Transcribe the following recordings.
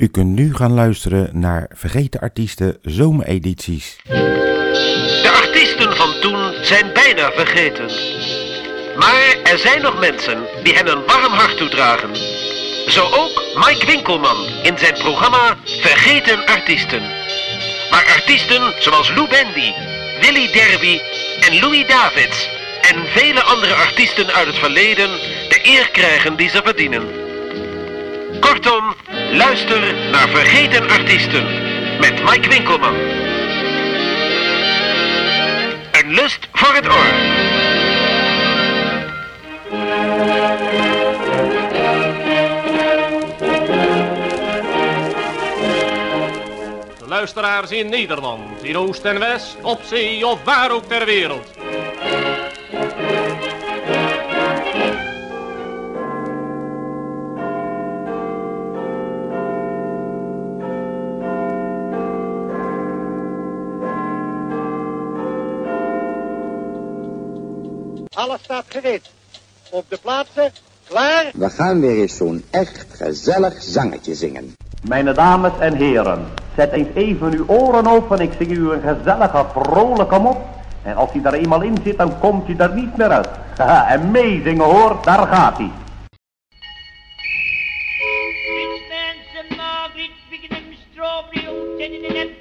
U kunt nu gaan luisteren naar Vergeten Artiesten Zomeredities. De artiesten van toen zijn bijna vergeten. Maar er zijn nog mensen die hen een warm hart toedragen. Zo ook Mike Winkelman in zijn programma Vergeten Artiesten. Waar artiesten zoals Lou Bendy, Willy Derby en Louis Davids en vele andere artiesten uit het verleden de eer krijgen die ze verdienen. Kortom, luister naar Vergeten Artiesten met Mike Winkelman. Een lust voor het oor. Luisteraars in Nederland, in Oost en West, op zee of waar ook ter wereld. Staat gereed. Op de plaatsen, klaar. We gaan weer eens zo'n echt gezellig zangetje zingen. Mijn dames en heren, zet eens even uw oren open. Ik zing u een gezellige, vrolijke mop. En als hij er eenmaal in zit, dan komt hij er niet meer uit. Haha, en meezingen hoor, daar gaat hij. Rich man, some Margaret, picking them strawberry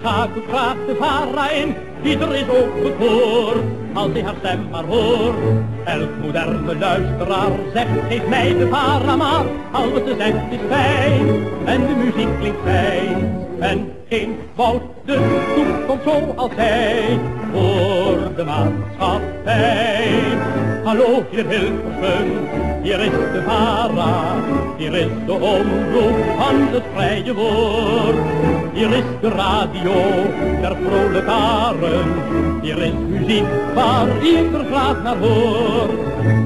schakelt graag de vara in. Ieder is ook bekoord als hij haar stem maar hoort. Elk moderne luisteraar zegt, geef mij de vara maar. Alles te zegt is fijn en de muziek klinkt fijn. en geen fout. De toekomst zoals zij voor de maatschappij. Hallo, hier Hilversum, hier is de Vara, hier is de omroep van het vrije woord. Hier is de radio der proletaren, hier is muziek waar ieder graag naar hoort.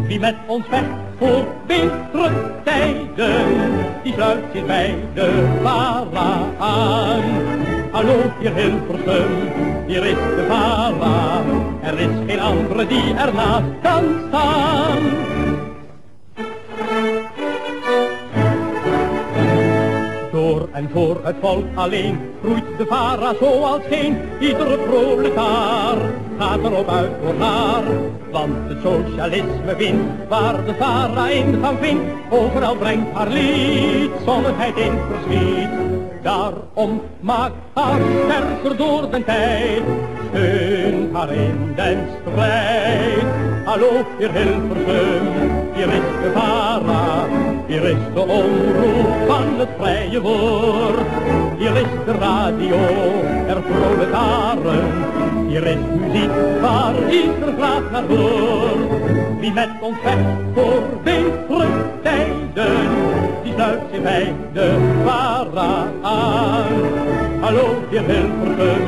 Wie met ons vecht voor betere tijden, die sluit zich bij de Vara aan. Hallo, hier Hilversum, hier is de Vara, er is geen andere die ernaast kan staan. En voor het volk alleen groeit de vara zoals geen iedere proletaar gaat erop uit voor haar. Want het socialisme wint waar de vara ingang vindt, overal brengt haar lied zonnigheid in versliet. Daarom maakt haar sterker door de tijd, steunt haar in den strijd. Hallo, hier Hilversum, hier is de vara, hier is de omroep van het vrije woord. Hier is de radio der proletaren. Hier is muziek waar ieder graag naar hoort. Wie met ons vecht voor betere tijden, die sluit zich bij de vara aan. Hallo, hier Hilversum,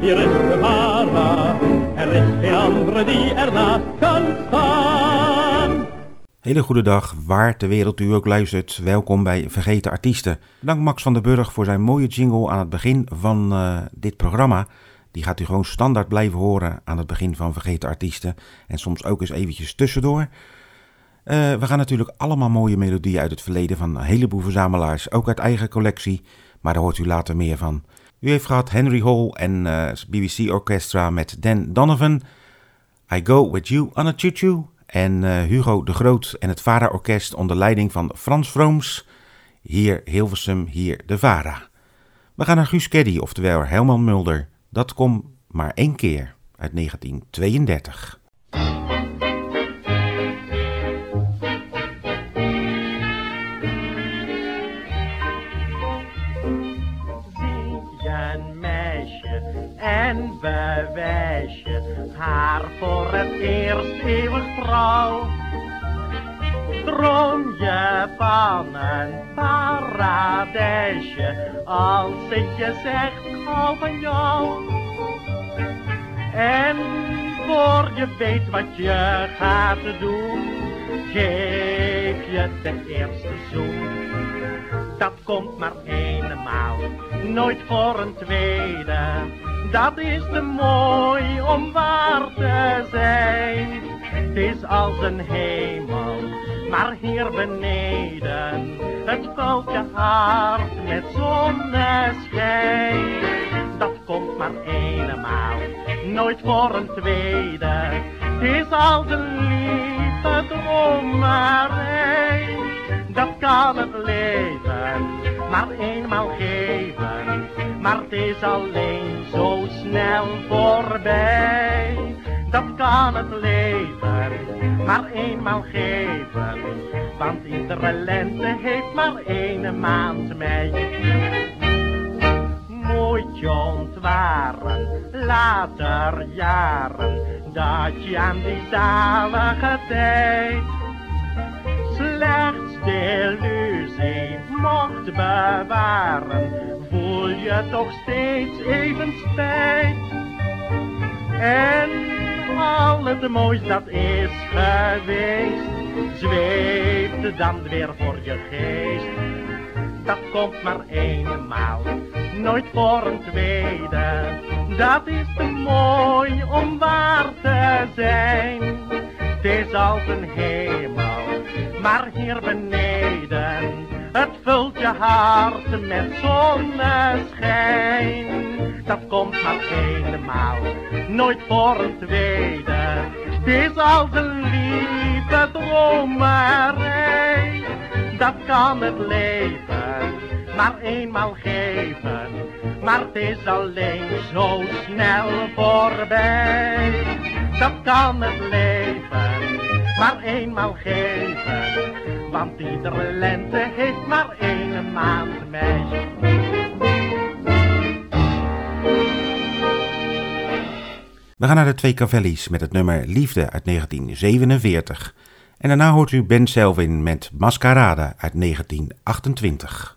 hier is de vara. Er is geen andere die ernaast kan staan. Hele goede dag, waar ter wereld u ook luistert. Welkom bij Vergeten Artiesten. Dank Max van den Burg voor zijn mooie jingle aan het begin van uh, dit programma. Die gaat u gewoon standaard blijven horen aan het begin van Vergeten Artiesten. En soms ook eens eventjes tussendoor. Uh, we gaan natuurlijk allemaal mooie melodieën uit het verleden van een heleboel verzamelaars. Ook uit eigen collectie, maar daar hoort u later meer van. U heeft gehad Henry Hall en uh, BBC Orchestra met Dan Donovan. I Go With You on a Choo Choo. En uh, Hugo de Groot en het VARA Orkest onder leiding van Frans Vrooms. Hier Hilversum, hier de VARA. We gaan naar Guus Keddy, oftewel Helman Mulder. Dat komt maar één keer uit 1932. Voor het eerst eeuwig trouw. Droom je van een paradijsje, als ik je zeg, ik hou van jou. En voor je weet wat je gaat doen, geef je de eerste zoen. Dat komt maar eenmaal, nooit voor een tweede. Dat is te mooi om waar te zijn. Het is als een hemel, maar hier beneden. Het je hart met zonneschijn. Dat komt maar eenmaal, nooit voor een tweede. Het is als een lieve dromerij. Dat kan het leven maar eenmaal geven. Maar het is alleen zo snel voorbij. Dat kan het leven maar eenmaal geven. Want iedere lente heeft maar één maand mei. Moet je ontwaren, later jaren, dat je aan die zalige tijd slechts de illusie mocht bewaren, voel je toch steeds even spijt. En al het moois dat is geweest, zweeft dan weer voor je geest. Dat komt maar eenmaal, nooit voor een tweede. Dat is te mooi om waar te zijn. Het is als een hemel, maar hier beneden. Het vult je hart met zonneschijn. Dat komt maar eenmaal, nooit voor een tweede. Het is als een lieve dromerij. Dat kan het leven maar eenmaal geven. Maar het is alleen zo snel voorbij. Dat kan het leven maar eenmaal geven. Want iedere lente heeft maar één maand. We gaan naar de twee Cavelli's met het nummer Liefde uit 1947. En daarna hoort u Ben Selvin met Mascarada uit 1928.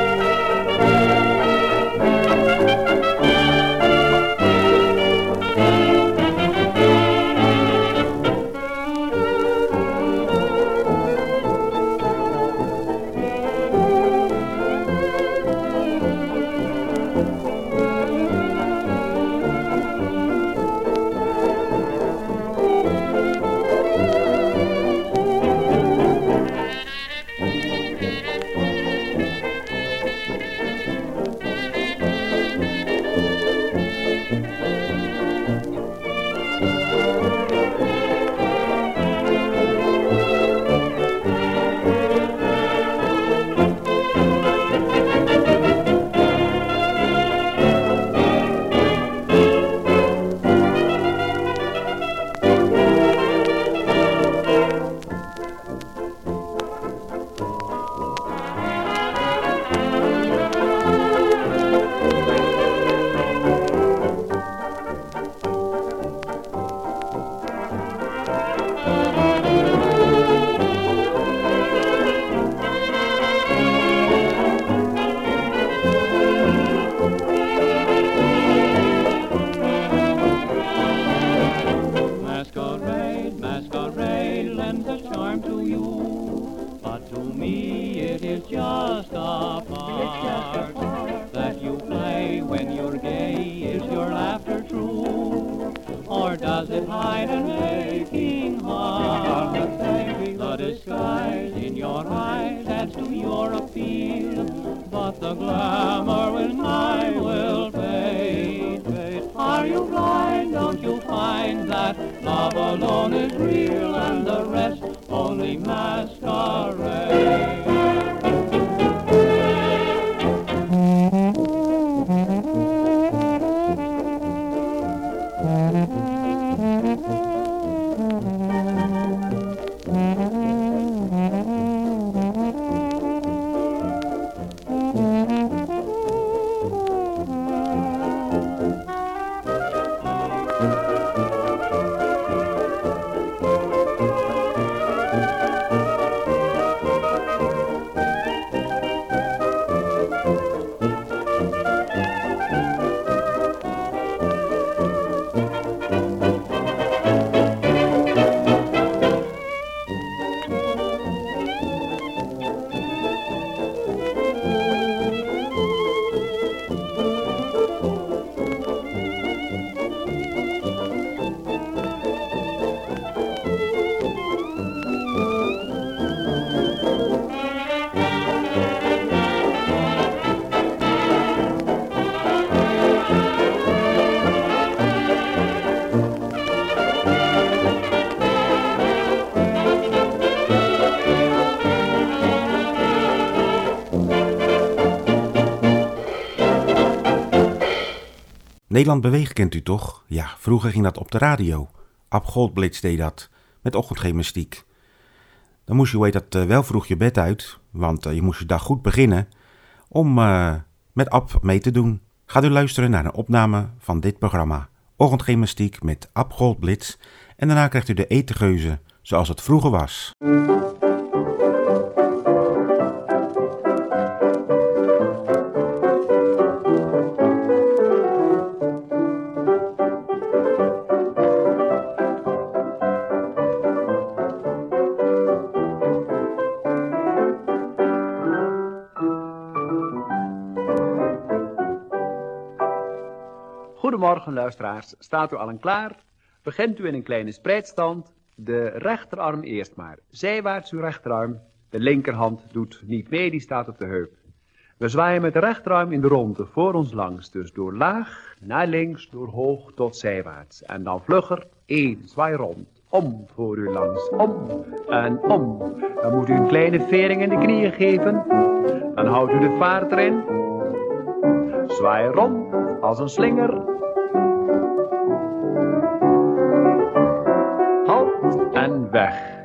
Nederland Beweegt kent u toch? Ja, vroeger ging dat op de radio. Ab Goldblitz deed dat, met ochtendgymnastiek. Dan moest je, heet dat, eh, wel vroeg je bed uit, want eh, je moest je dag goed beginnen om uh, met Ab mee te doen. Gaat u luisteren naar een opname van dit programma. Ochtendgymnastiek met Ab Goldblitz en daarna krijgt u de etegeuze zoals het vroeger was. Luisteraars, staat u allen klaar? Begint u in een kleine spreidstand, de rechterarm eerst maar. Zijwaarts uw rechterarm, de linkerhand doet niet mee, die staat op de heup. We zwaaien met de rechterarm in de ronde voor ons langs, dus door laag naar links, door hoog tot zijwaarts. En dan vlugger, één, zwaai rond, om voor u langs, om en om. Dan moet u een kleine vering in de knieën geven, dan houdt u de vaart erin. Zwaai rond als een slinger, weg.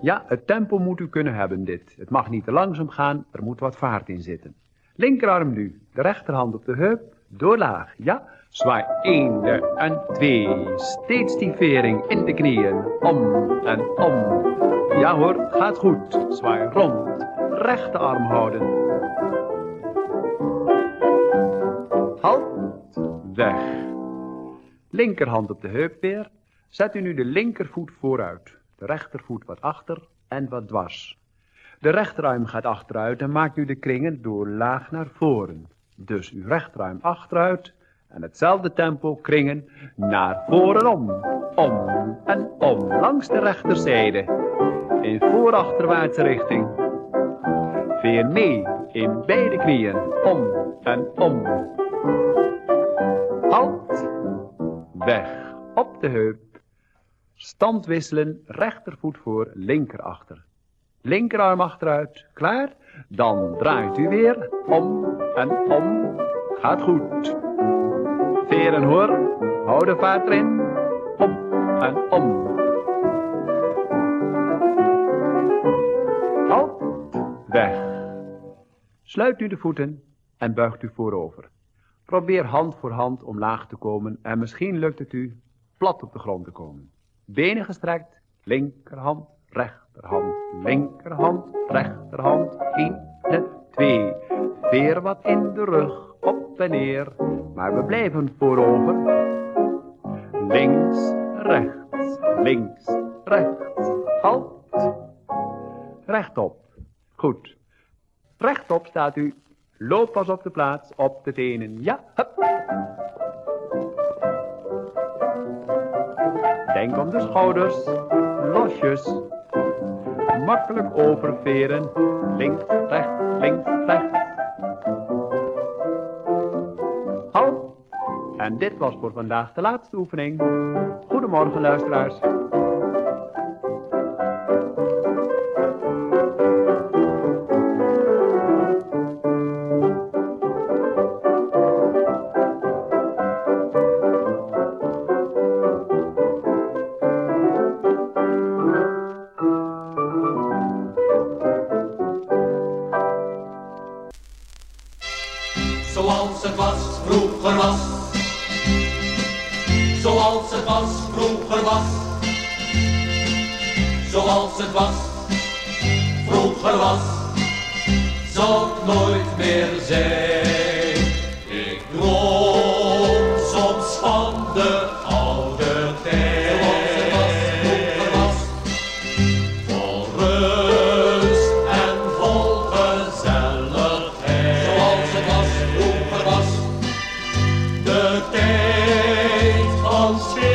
Ja, het tempo moet u kunnen hebben dit. Het mag niet te langzaam gaan, er moet wat vaart in zitten. Linkerarm nu, de rechterhand op de heup, doorlaag. Ja, zwaai 1 en 2. Steeds die vering in de knieën, om en om. Ja hoor, gaat goed. Zwaai rond, rechterarm houden. Halt, weg. Linkerhand op de heup weer, Zet u nu de linkervoet vooruit, rechtervoet wat achter en wat dwars. De rechterarm gaat achteruit en maakt nu de kringen door laag naar voren. Dus uw rechterarm achteruit en hetzelfde tempo kringen naar voren om. Om en om, langs de rechterzijde. In voorachterwaartse richting. Veer mee in beide knieën, om en om. Halt, weg, op de heup. Stand wisselen, rechtervoet voor, linker achter. Linkerarm achteruit, klaar? Dan draait u weer, om en om. Gaat goed. Veren hoor, hou de vaart erin, om en om. Halt, weg. Sluit nu de voeten en buigt u voorover. Probeer hand voor hand omlaag te komen en misschien lukt het u plat op de grond te komen. Benen gestrekt, linkerhand, rechterhand, linkerhand, rechterhand, 1, 2. Veer wat in de rug, op en neer, maar we blijven voorover. Links, rechts, links, rechts, halt. Rechtop, goed. Rechtop staat u, loop pas op de plaats, op de tenen, ja, hup. Denk om de schouders, losjes. Makkelijk oververen, links, rechts, links, rechts. Halt! En dit was voor vandaag de laatste oefening. Goedemorgen luisteraars. Tijd van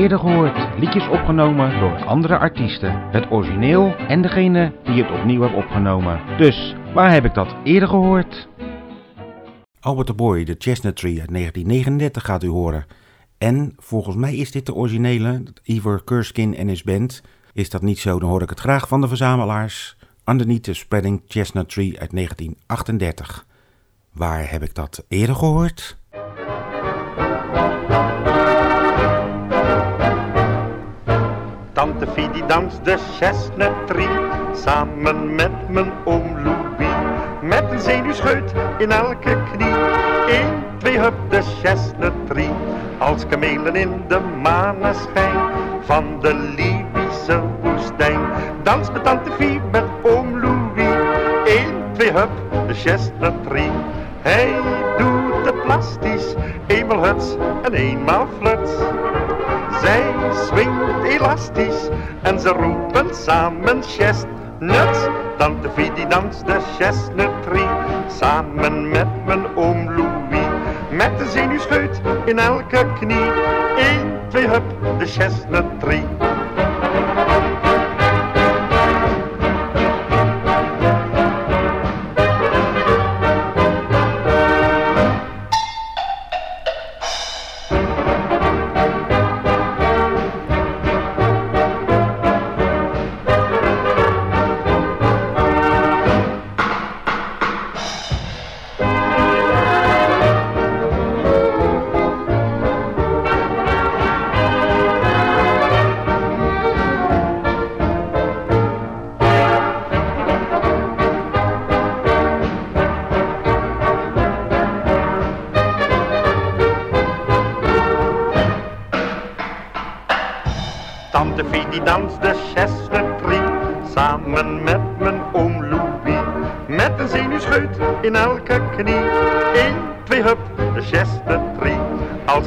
eerder gehoord? Liedjes opgenomen door andere artiesten. Het origineel en degene die het opnieuw heeft opgenomen. Dus, waar heb ik dat eerder gehoord? Albert the Boy, de Chestnut Tree uit 1939 gaat u horen. En volgens mij is dit de originele, Ivor Kurskin en his band. Is dat niet zo, dan hoor ik het graag van de verzamelaars. Underneath the Spreading Chestnut Tree uit 1938. Waar heb ik dat eerder gehoord? Tante Fie die danst de chestnut tree Samen met mijn oom Louis Met een zenuwscheut in elke knie. Eén, twee, hup, de chestnut tree Als kamelen in de maneschijn Van de Libische woestijn. Dans met tante Fie met oom Louis. Eén, twee, hup, de chestnut tree Hij doet het plastisch Eenmaal huts en eenmaal fluts zij swingt elastisch en ze roepen samen chestnuts. Tante die danst de chestnut tree samen met mijn oom Louis. Met een zenuwscheut in elke knie. 1, 2, hup, de chestnut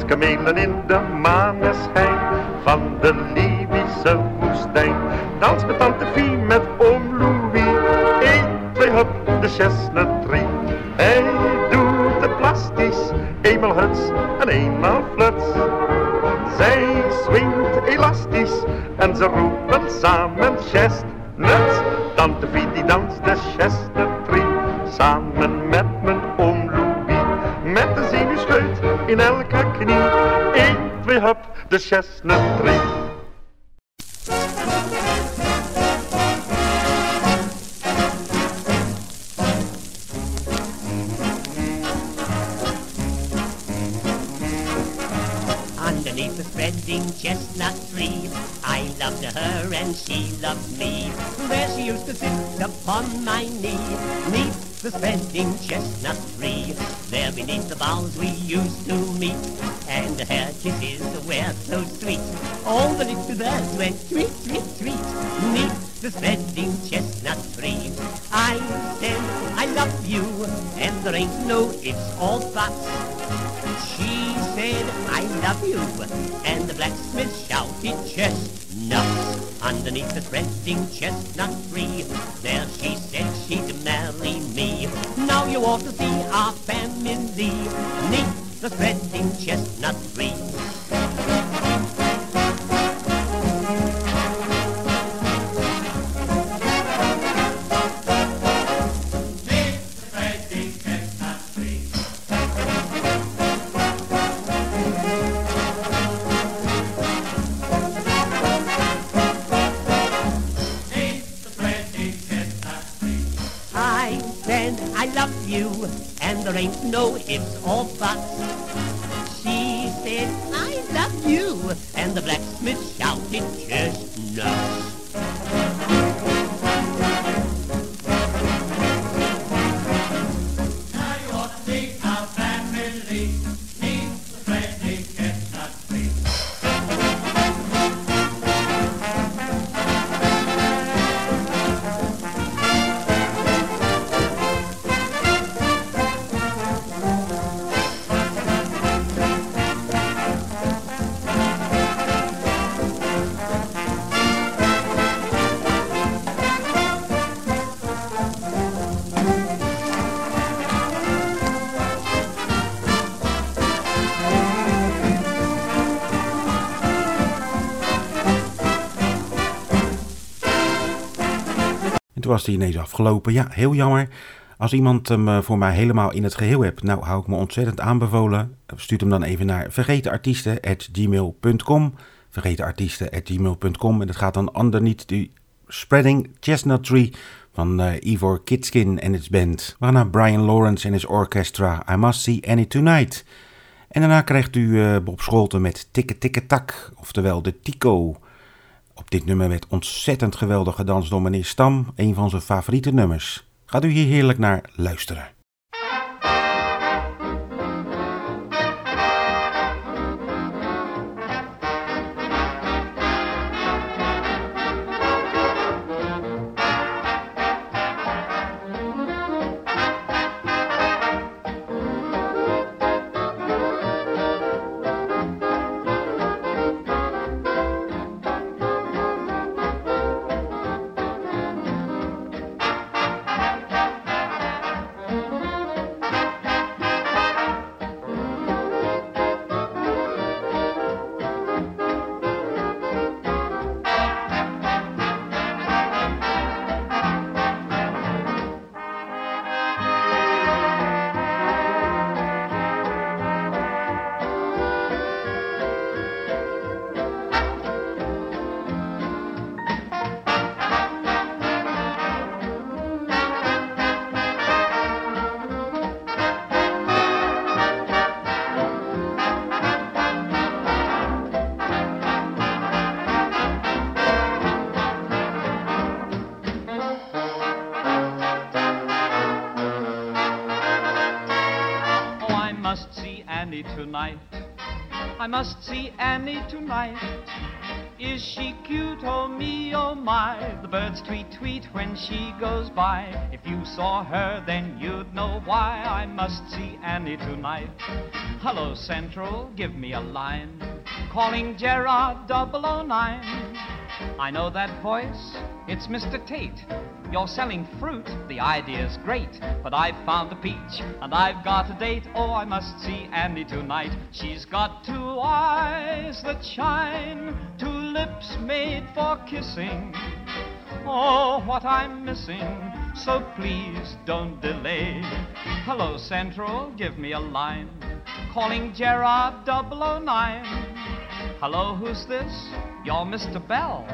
Als kamelen in de beneath the boughs we used to meet, and her kisses were so sweet. All the little birds went tweet, tweet, tweet, neath the spreading chestnut tree. I said, I love you, and there ain't no ifs or buts. She said, I love you, and the blacksmith shouted chestnuts underneath the spreading chestnut tree. There she said she'd marry me. Now you ought to see our family neath the spreading chestnut tree. it's all fast. Toen was die ineens afgelopen. Ja, heel jammer. Als iemand hem eh, voor mij helemaal in het geheel hebt, nou hou ik me ontzettend aanbevolen. Stuur hem dan even naar vergetenartiesten.gmail.com vergetenartiesten.gmail.com En dat gaat dan underneath the Spreading Chestnut Tree van eh, Ivor Kitskin en its band. Waarna Brian Lawrence en his orchestra I Must See Annie Tonight. En daarna krijgt u eh, Bob Scholten met Tikke Tikke Tak, oftewel de Tico. Op dit nummer werd ontzettend geweldig gedanst door meneer Stam, een van zijn favoriete nummers. Gaat u hier heerlijk naar luisteren. Annie tonight. I must see Annie tonight. Is she cute? Oh me, oh my. The birds tweet tweet when she goes by. If you saw her, then you'd know why I must see Annie tonight. Hello, Central, give me a line. Calling Gerard 009. I know that voice. It's Mr. Tate. You're selling fruit, the idea's great. But I've found the peach, and I've got a date. Oh, I must see Andy tonight. She's got two eyes that shine, two lips made for kissing. Oh, what I'm missing, so please don't delay. Hello, Central, give me a line. Calling Gerard 009. Hello, who's this? You're Mr. Bell.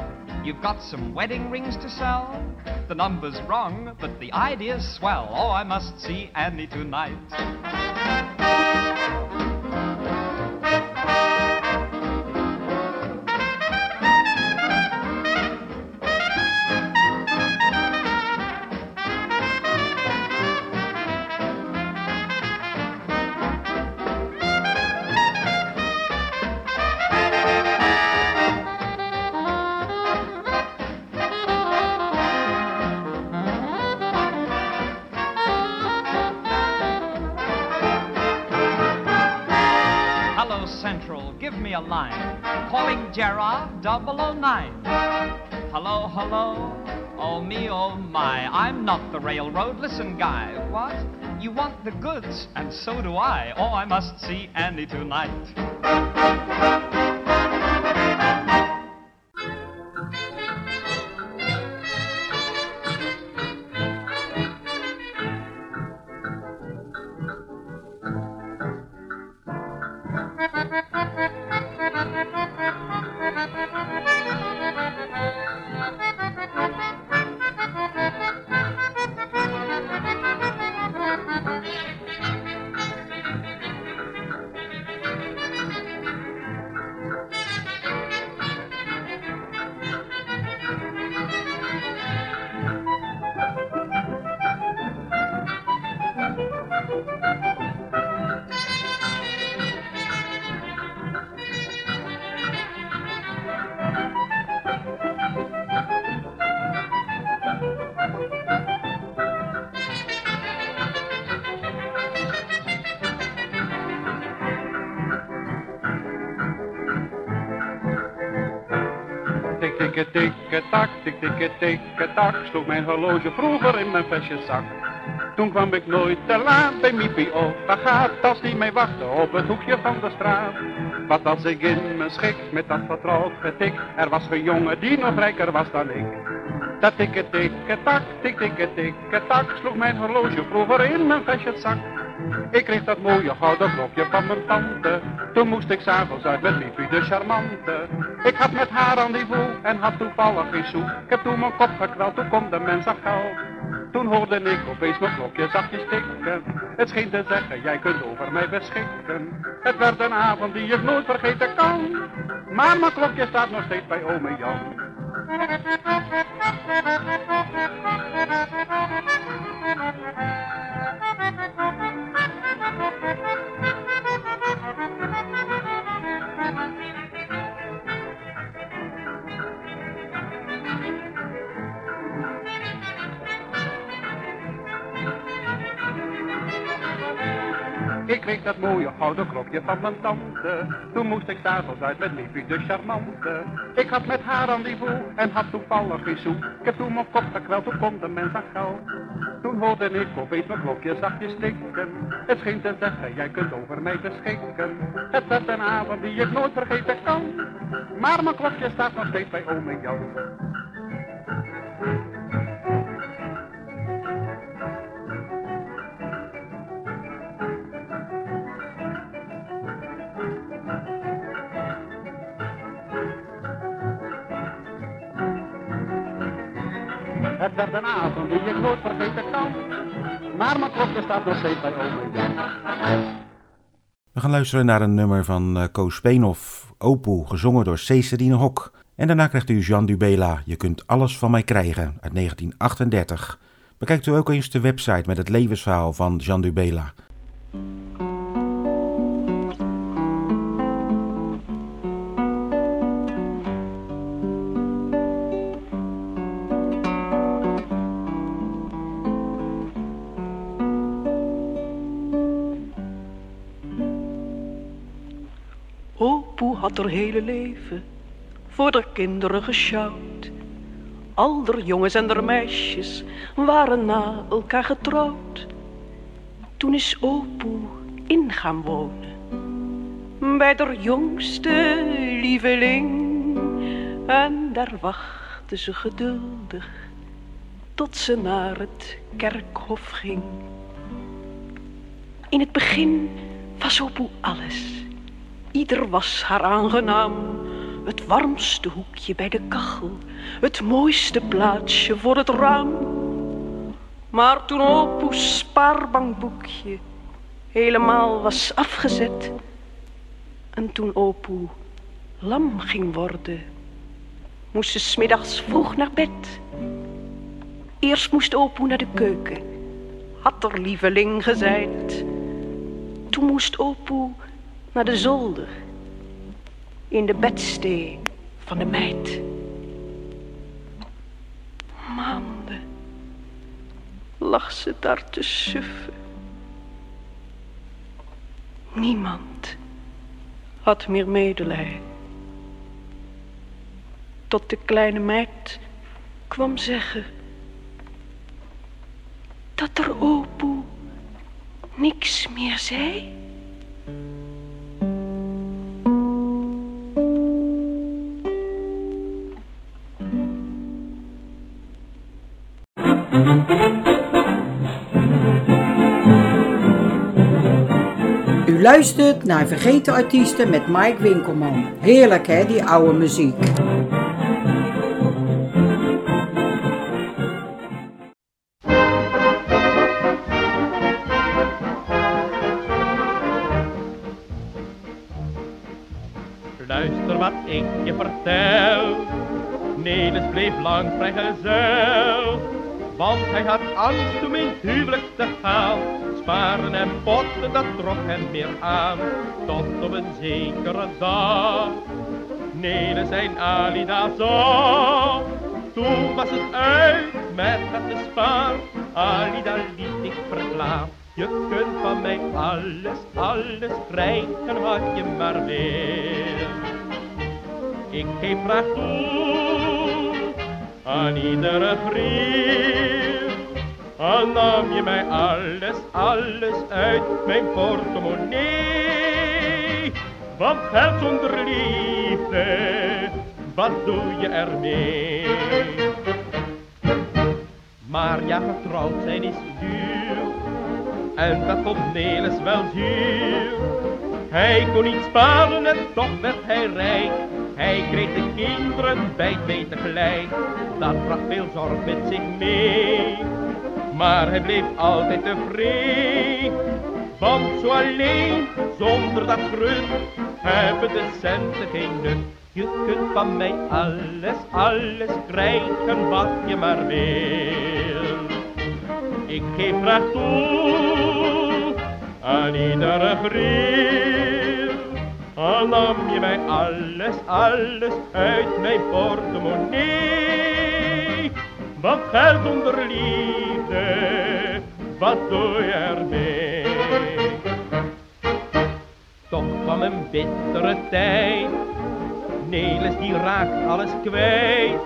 You've got some wedding rings to sell? The number's wrong, but the idea's swell. Oh, I must see Annie tonight. Gerard 009. Hello, hello. Oh, me, oh, my. I'm not the railroad. Listen, guy. What? You want the goods, and so do I. Oh, I must see Annie tonight. Tik, tikke, tak, sloeg mijn horloge vroeger in mijn vestjeszak. Toen kwam ik nooit te laat bij Miepie of gaat als die mij wachtte op het hoekje van de straat. Wat als ik in mijn schik met dat vertrouwd getik, er was een jongen die nog rijker was dan ik. Dat tikke, tak, tik, tikke, tak, sloeg mijn horloge vroeger in mijn vestjeszak. Ik kreeg dat mooie gouden klokje van mijn tante. Toen moest ik s'avonds uit met Miepie de charmante. Ik had met haar rendezvous en had toevallig geen sou. Ik heb toen mijn kop gekweld, toen komt de mens geld. Toen hoorde ik opeens mijn klokje zachtjes tikken. Het scheen te zeggen, jij kunt over mij beschikken. Het werd een avond die ik nooit vergeten kan. Maar mijn klokje staat nog steeds bij ome Jan. Ik kreeg dat mooie gouden klokje van mijn tante. Toen moest ik s'avonds uit met Liefie de charmante. Ik had met haar rendezvous en had toevallig geen sou. Ik heb toen mijn kop gekweld, toen komt de mens aan geld. Toen hoorde ik opeens mijn klokje zachtjes tikken. Het scheen te zeggen, jij kunt over mij beschikken. Het werd een avond die ik nooit vergeten kan. Maar mijn klokje staat nog steeds bij ome Jan. Het werd een avond die ik nooit vergeten kan. Maar mijn klokje staat nog steeds bij Jan. We gaan luisteren naar een nummer van uh, Koos Speenhoff, Opoe, gezongen door Cécedine Hok. En daarna krijgt u Jean Dubela, Je kunt alles van mij krijgen, uit 1938. Bekijkt u ook eens de website met het levensverhaal van Jean Dubela. Had haar hele leven voor de kinderen gesjouwd. Al de jongens en de meisjes waren na elkaar getrouwd. Toen is Opoe in gaan wonen bij de jongste lieveling. En daar wachtte ze geduldig tot ze naar het kerkhof ging. In het begin was Opoe alles. Ieder was haar aangenaam. Het warmste hoekje bij de kachel. Het mooiste plaatsje voor het raam. Maar toen Opoe's spaarbankboekje helemaal was afgezet... en toen Opoe lam ging worden... moest ze smiddags vroeg naar bed. Eerst moest Opoe naar de keuken. Had er lieveling gezeid. Toen moest Opoe naar de zolder. In de bedstee van de meid. Maanden lag ze daar te suffen. Niemand had meer medelij. Tot de kleine meid kwam zeggen dat er opoe niks meer zei. Luistert naar Vergeten Artiesten met Mike Winkelman. Heerlijk hè, die oude muziek. Luister wat ik je vertel. Nelis bleef lang vrijgezel. Want hij had angst om in huwelijk te gaan. Sparen en potten, dat trok hem meer aan. Tot op een zekere dag. Nelis en Alida zag. Toen was het uit met het spaar. Alida liet ik verklaar. Je kunt van mij alles, alles krijgen wat je maar wil. Ik geef graag toe aan iedere vriend. Al nam je mij alles, alles uit mijn portemonnee. Want geld zonder liefde, wat doe je ermee? Maar ja, getrouwd zijn is duur. En dat vond Nelis wel zuur. Hij kon niet sparen en toch werd hij rijk. Hij kreeg de kinderen bij twee tegelijk. Dat bracht veel zorg met zich mee. Maar hij bleef altijd tevreden. Want zo alleen, zonder dat grut, hebben de centen geen. Je kunt van mij alles, alles krijgen wat je maar wil. Ik geef graag toe aan iedere vriend. Al nam je mij alles, alles uit mijn portemonnee. Wat geld zonder liefde, wat doe je ermee? Toch kwam een bittere tijd. Nelis die raakt alles kwijt.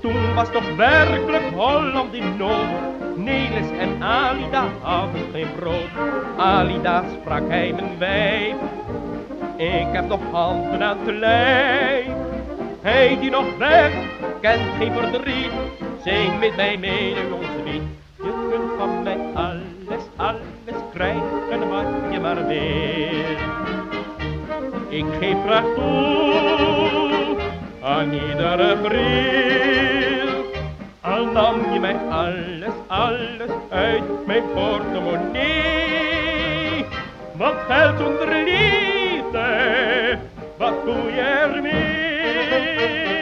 Toen was toch werkelijk Holland in nood. Nelis en Alida hadden geen brood. Alida sprak hij mijn wijf. Ik heb nog handen aan het lijf. Hij die nog weg, kent geen verdriet. Zing met mij mee ons lied. Je kunt van mij alles, alles krijgen wat je maar wil. Ik geef graag toe aan iedere vriend. Al nam je mij alles, alles uit mijn portemonnee. Wat geld zonder liefde, wat doe je ermee?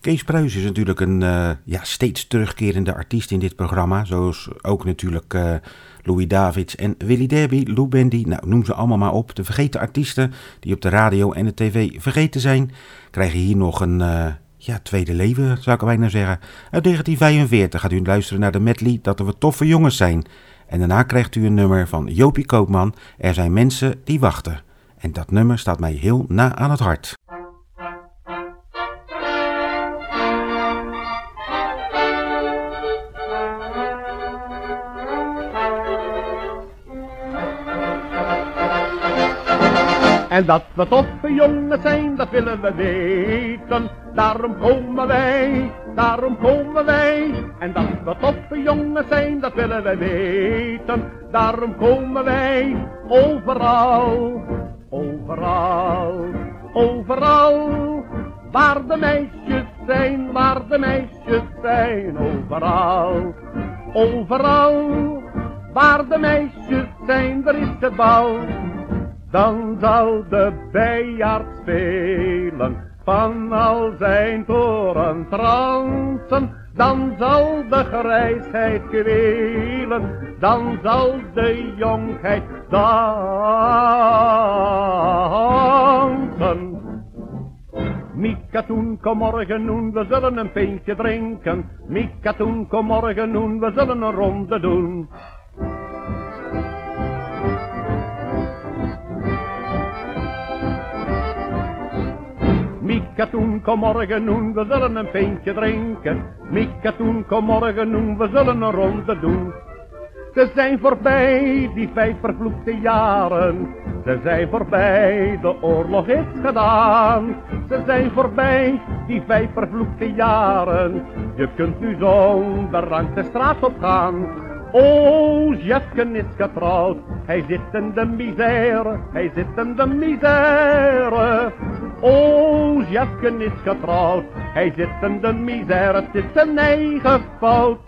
Kees Pruis is natuurlijk een uh, ja, steeds terugkerende artiest in dit programma. Zoals ook natuurlijk uh, Louis Davids en Willy Derby, Lou Bendy. Nou, noem ze allemaal maar op. De vergeten artiesten die op de radio en de tv vergeten zijn, krijgen hier nog een uh, ja, tweede leven, zou ik bijna zeggen. Uit 1945 gaat u luisteren naar de medley Dat we toffe jongens zijn. En daarna krijgt u een nummer van Jopie Koopman. Er zijn mensen die wachten. En dat nummer staat mij heel na aan het hart. En dat we toffe jongens zijn, dat willen we weten. Daarom komen wij, daarom komen wij. En dat we toffe jongens zijn, dat willen we weten. Daarom komen wij overal, overal, overal. Waar de meisjes zijn, waar de meisjes zijn, overal, overal. Waar de meisjes zijn, daar is het bal. Dan zal de bijaard spelen van al zijn toren transen. Dan zal de grijsheid kwelen, dan zal de jongheid dansen. Mika toen, kom morgen doen, we zullen een pintje drinken. Mika toen, kom morgen doen, we zullen een ronde doen. Mika toen, kom morgen doen, we zullen een pintje drinken. Mika toen, kom morgen doen, we zullen een ronde doen. Ze zijn voorbij, die vijf vervloekte jaren. Ze zijn voorbij, de oorlog is gedaan. Ze zijn voorbij, die vijf vervloekte jaren. Je kunt nu zonder rang de straat op gaan. O, Jefken is getrouwd, hij zit in de misère, hij zit in de misère. O, Jefken is getrouwd, hij zit in de misère, het is zijn eigen fout.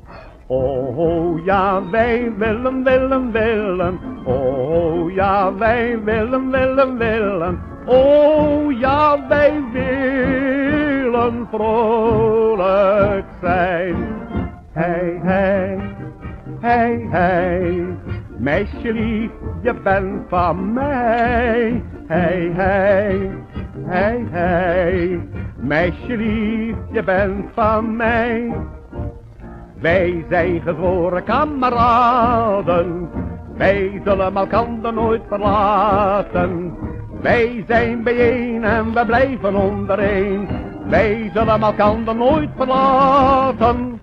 Oh ja, wij willen, willen, willen. Oh ja, wij willen, willen, willen. Oh ja, wij willen vrolijk zijn. Hey, hey, hey, hey. Meisje lief, je bent van mij. Hey, hey, hey, hey. Meisje lief, je bent van mij. Wij zijn gezworen kameraden, wij zullen elkander nooit verlaten. Wij zijn bijeen en we blijven ondereen, wij zullen elkander nooit verlaten.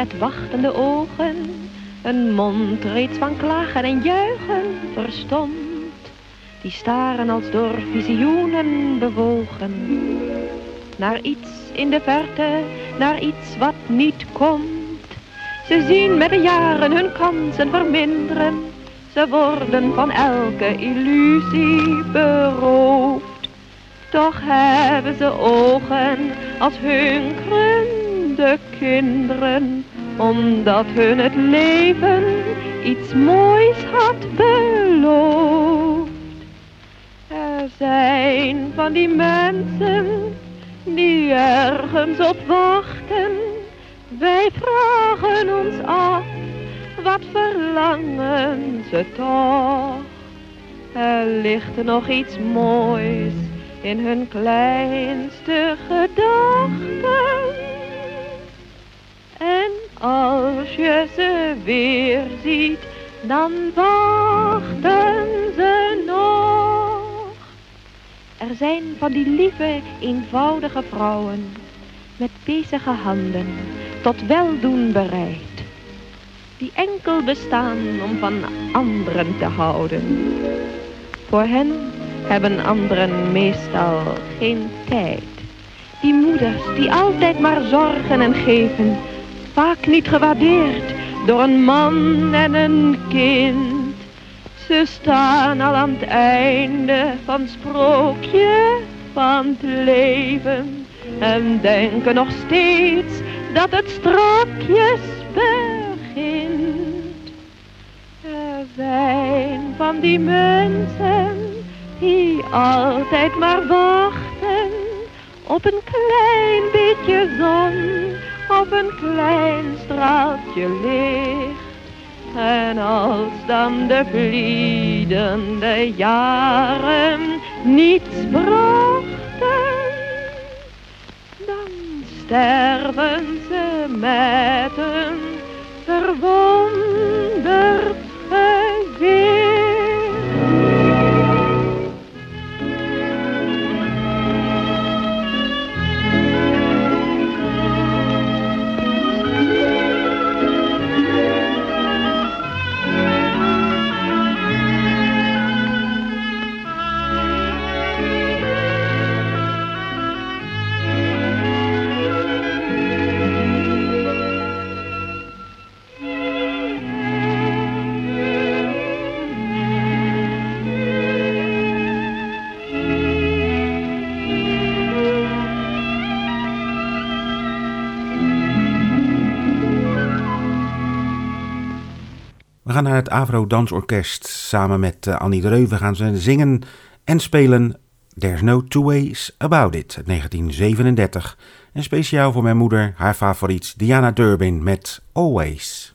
Met wachtende ogen, een mond reeds van klagen en juichen verstomd. Die staren als door visioenen bewogen, naar iets in de verte, naar iets wat niet komt. Ze zien met de jaren hun kansen verminderen, ze worden van elke illusie beroofd. Toch hebben ze ogen als hunkerende kinderen, omdat hun het leven iets moois had beloofd. Er zijn van die mensen die ergens op wachten. Wij vragen ons af, wat verlangen ze toch? Er ligt nog iets moois in hun kleinste gedachten. En als je ze weer ziet, dan wachten ze nog. Er zijn van die lieve, eenvoudige vrouwen, met bezige handen, tot weldoen bereid. Die enkel bestaan om van anderen te houden. Voor hen hebben anderen meestal geen tijd. Die moeders die altijd maar zorgen en geven, vaak niet gewaardeerd door een man en een kind. Ze staan al aan het einde van het sprookje van het leven en denken nog steeds dat het strakjes begint. Er zijn van die mensen die altijd maar wachten op een klein beetje zon, op een klein straaltje licht. En als dan de vliedende jaren niets brachten, dan sterven ze met een verwonderd gezicht. We gaan naar het Avro Dansorkest. Samen met uh, Annie Dreuven gaan ze zingen en spelen There's No Two Ways About It uit 1937. En speciaal voor mijn moeder, haar favoriet Diana Durbin met Always.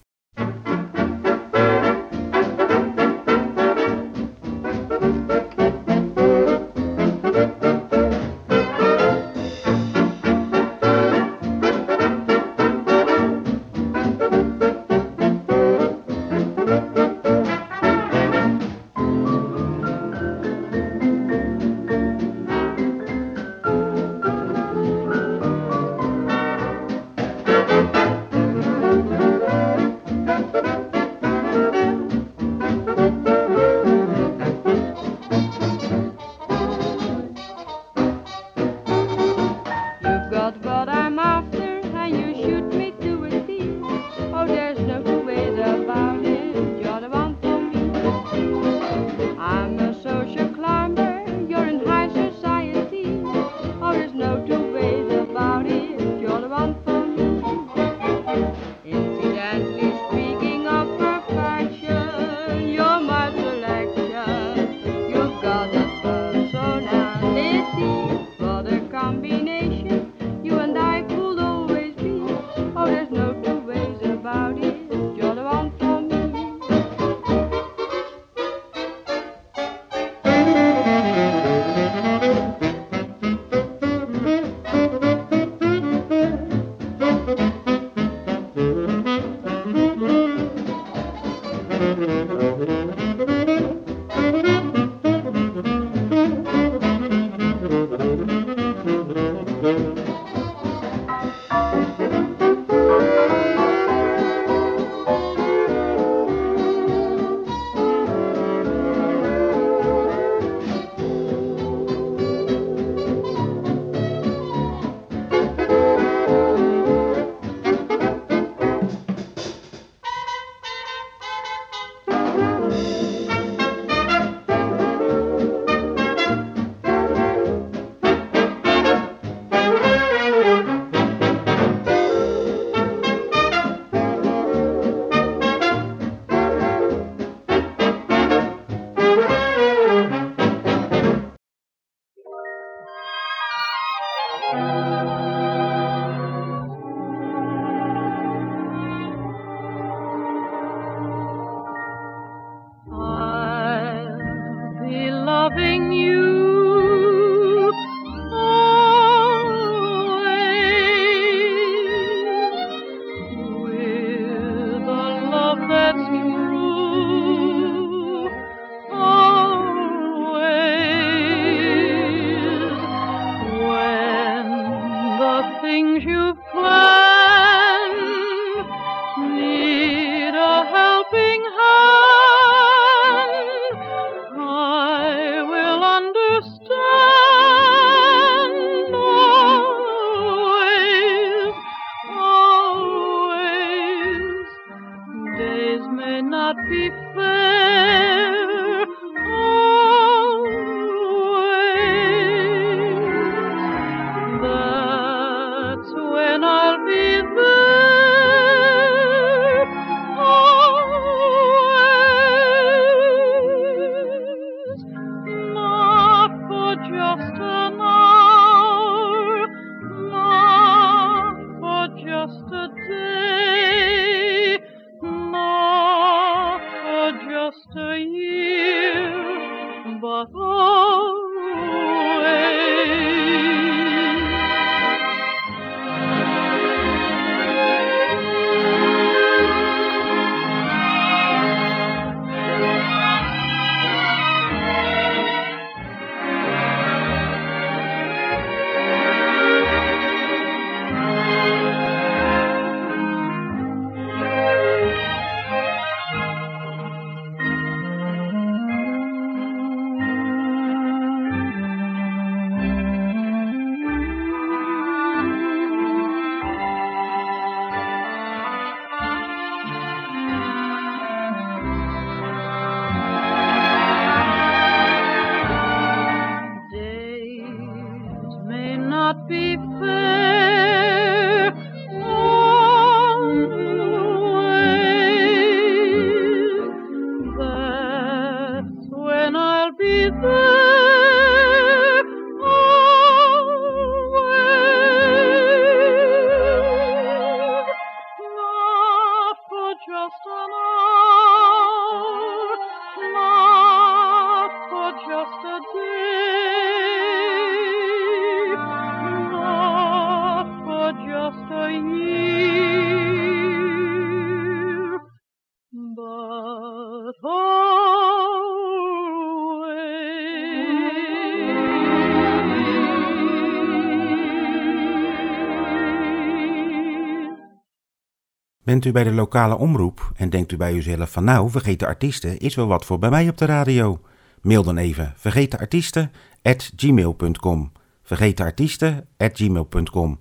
Bent u bij de lokale omroep en denkt u bij uzelf van nou, vergeten artiesten is wel wat voor bij mij op de radio? Mail dan even vergetenartiesten@gmail.com. Vergetenartiesten@gmail.com.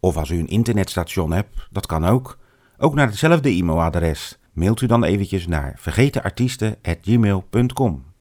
Of als u een internetstation hebt, dat kan ook. Ook naar hetzelfde e-mailadres. Mailt u dan eventjes naar vergetenartiesten@gmail.com.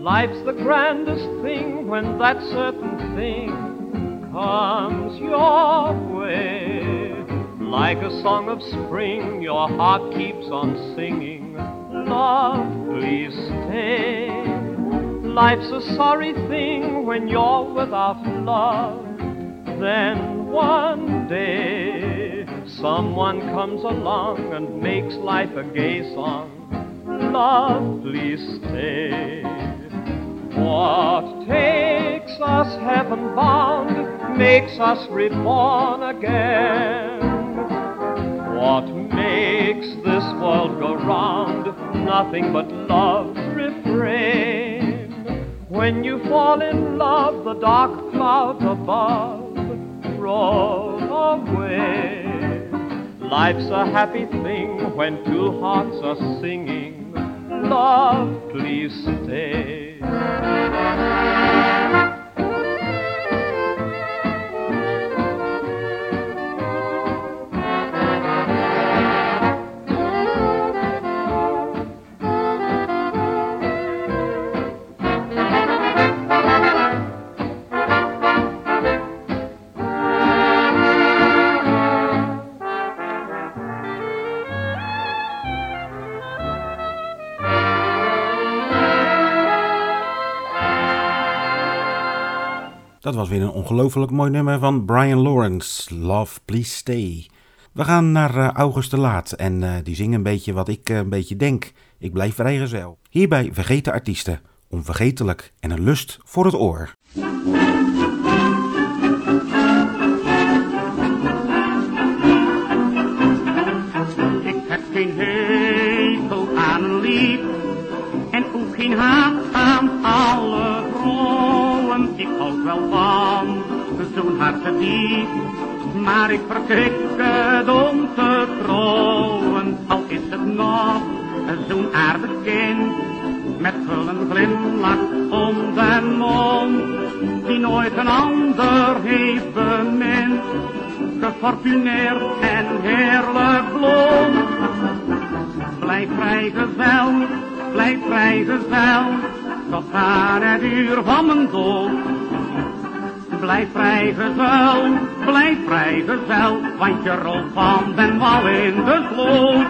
Life's the grandest thing when that certain thing comes your way. Like a song of spring, your heart keeps on singing. Love, please stay. Life's a sorry thing when you're without love. Then one day, someone comes along and makes life a gay song. Love, please stay. What takes us heaven bound makes us reborn again. What makes this world go round? Nothing but love's refrain. When you fall in love, the dark clouds above roll away. Life's a happy thing when two hearts are singing. Love, please stay. Música Dat was weer een ongelooflijk mooi nummer van Brian Lawrence, Love Please Stay. We gaan naar eh, August de Laat en eh, die zingen een beetje wat ik eh, een beetje denk. Ik blijf vrijgezel. Hierbij vergeten artiesten, onvergetelijk en een lust voor het oor. Zo'n hartedief, maar ik verkrik het om te trouwen. Al is het nog zo'n aardig kind met gullen glimlach om den mond, die nooit een ander heeft bemind gefortuneerd en heerlijk blond. Blijf vrijgezel, blijf vrijgezel, tot aan het uur van mijn dood blijf vrijgezel, blijf vrijgezel, want je rolt van den wal in de sloot.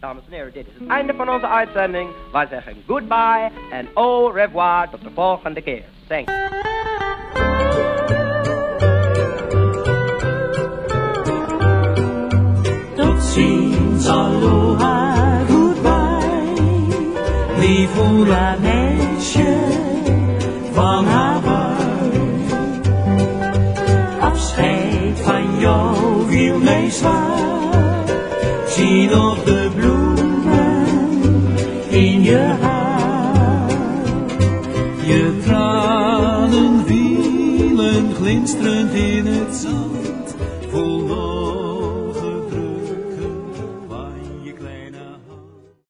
Dames en heren, dit is het einde van onze uitzending. Wij zeggen goodbye en au revoir tot de volgende keer. Thanks. Tot ziens, aloha you. voela meisje van haar wou. Afscheid van jou viel mij zwaar. Zie de bloemen in je haar. Je tranen vielen glinsterend in het zand.